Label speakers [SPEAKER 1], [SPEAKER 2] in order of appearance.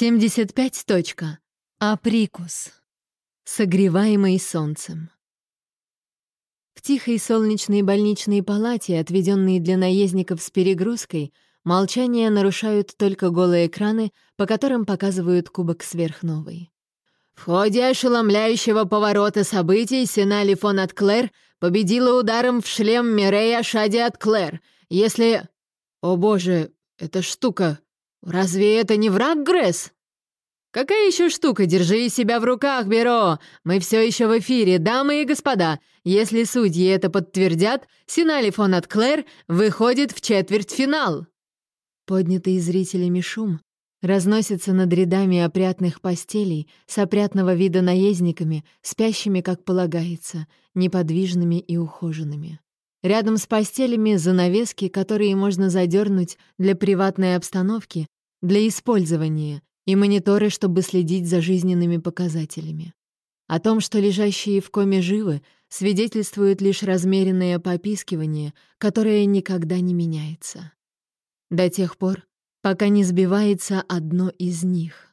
[SPEAKER 1] 75. Точка. Априкус. Согреваемый солнцем. В тихой солнечной больничной палате, отведенной для наездников с перегрузкой, молчание нарушают только голые экраны, по которым показывают кубок сверхновой. В ходе ошеломляющего поворота событий Сенали фон Атклер победила ударом в шлем Мирея Шади Атклер. Если... О боже, эта штука «Разве это не враг, Гресс?» «Какая еще штука? Держи себя в руках, Беро! Мы все еще в эфире, дамы и господа! Если судьи это подтвердят, Синали фон от Клэр выходит в четвертьфинал!» Поднятый зрителями шум разносится над рядами опрятных постелей с опрятного вида наездниками, спящими, как полагается, неподвижными и ухоженными. Рядом с постелями занавески, которые можно задернуть для приватной обстановки, для использования, и мониторы, чтобы следить за жизненными показателями. О том, что лежащие в коме живы, свидетельствует лишь размеренное попискивание, которое никогда не меняется. До тех пор, пока не сбивается одно из них.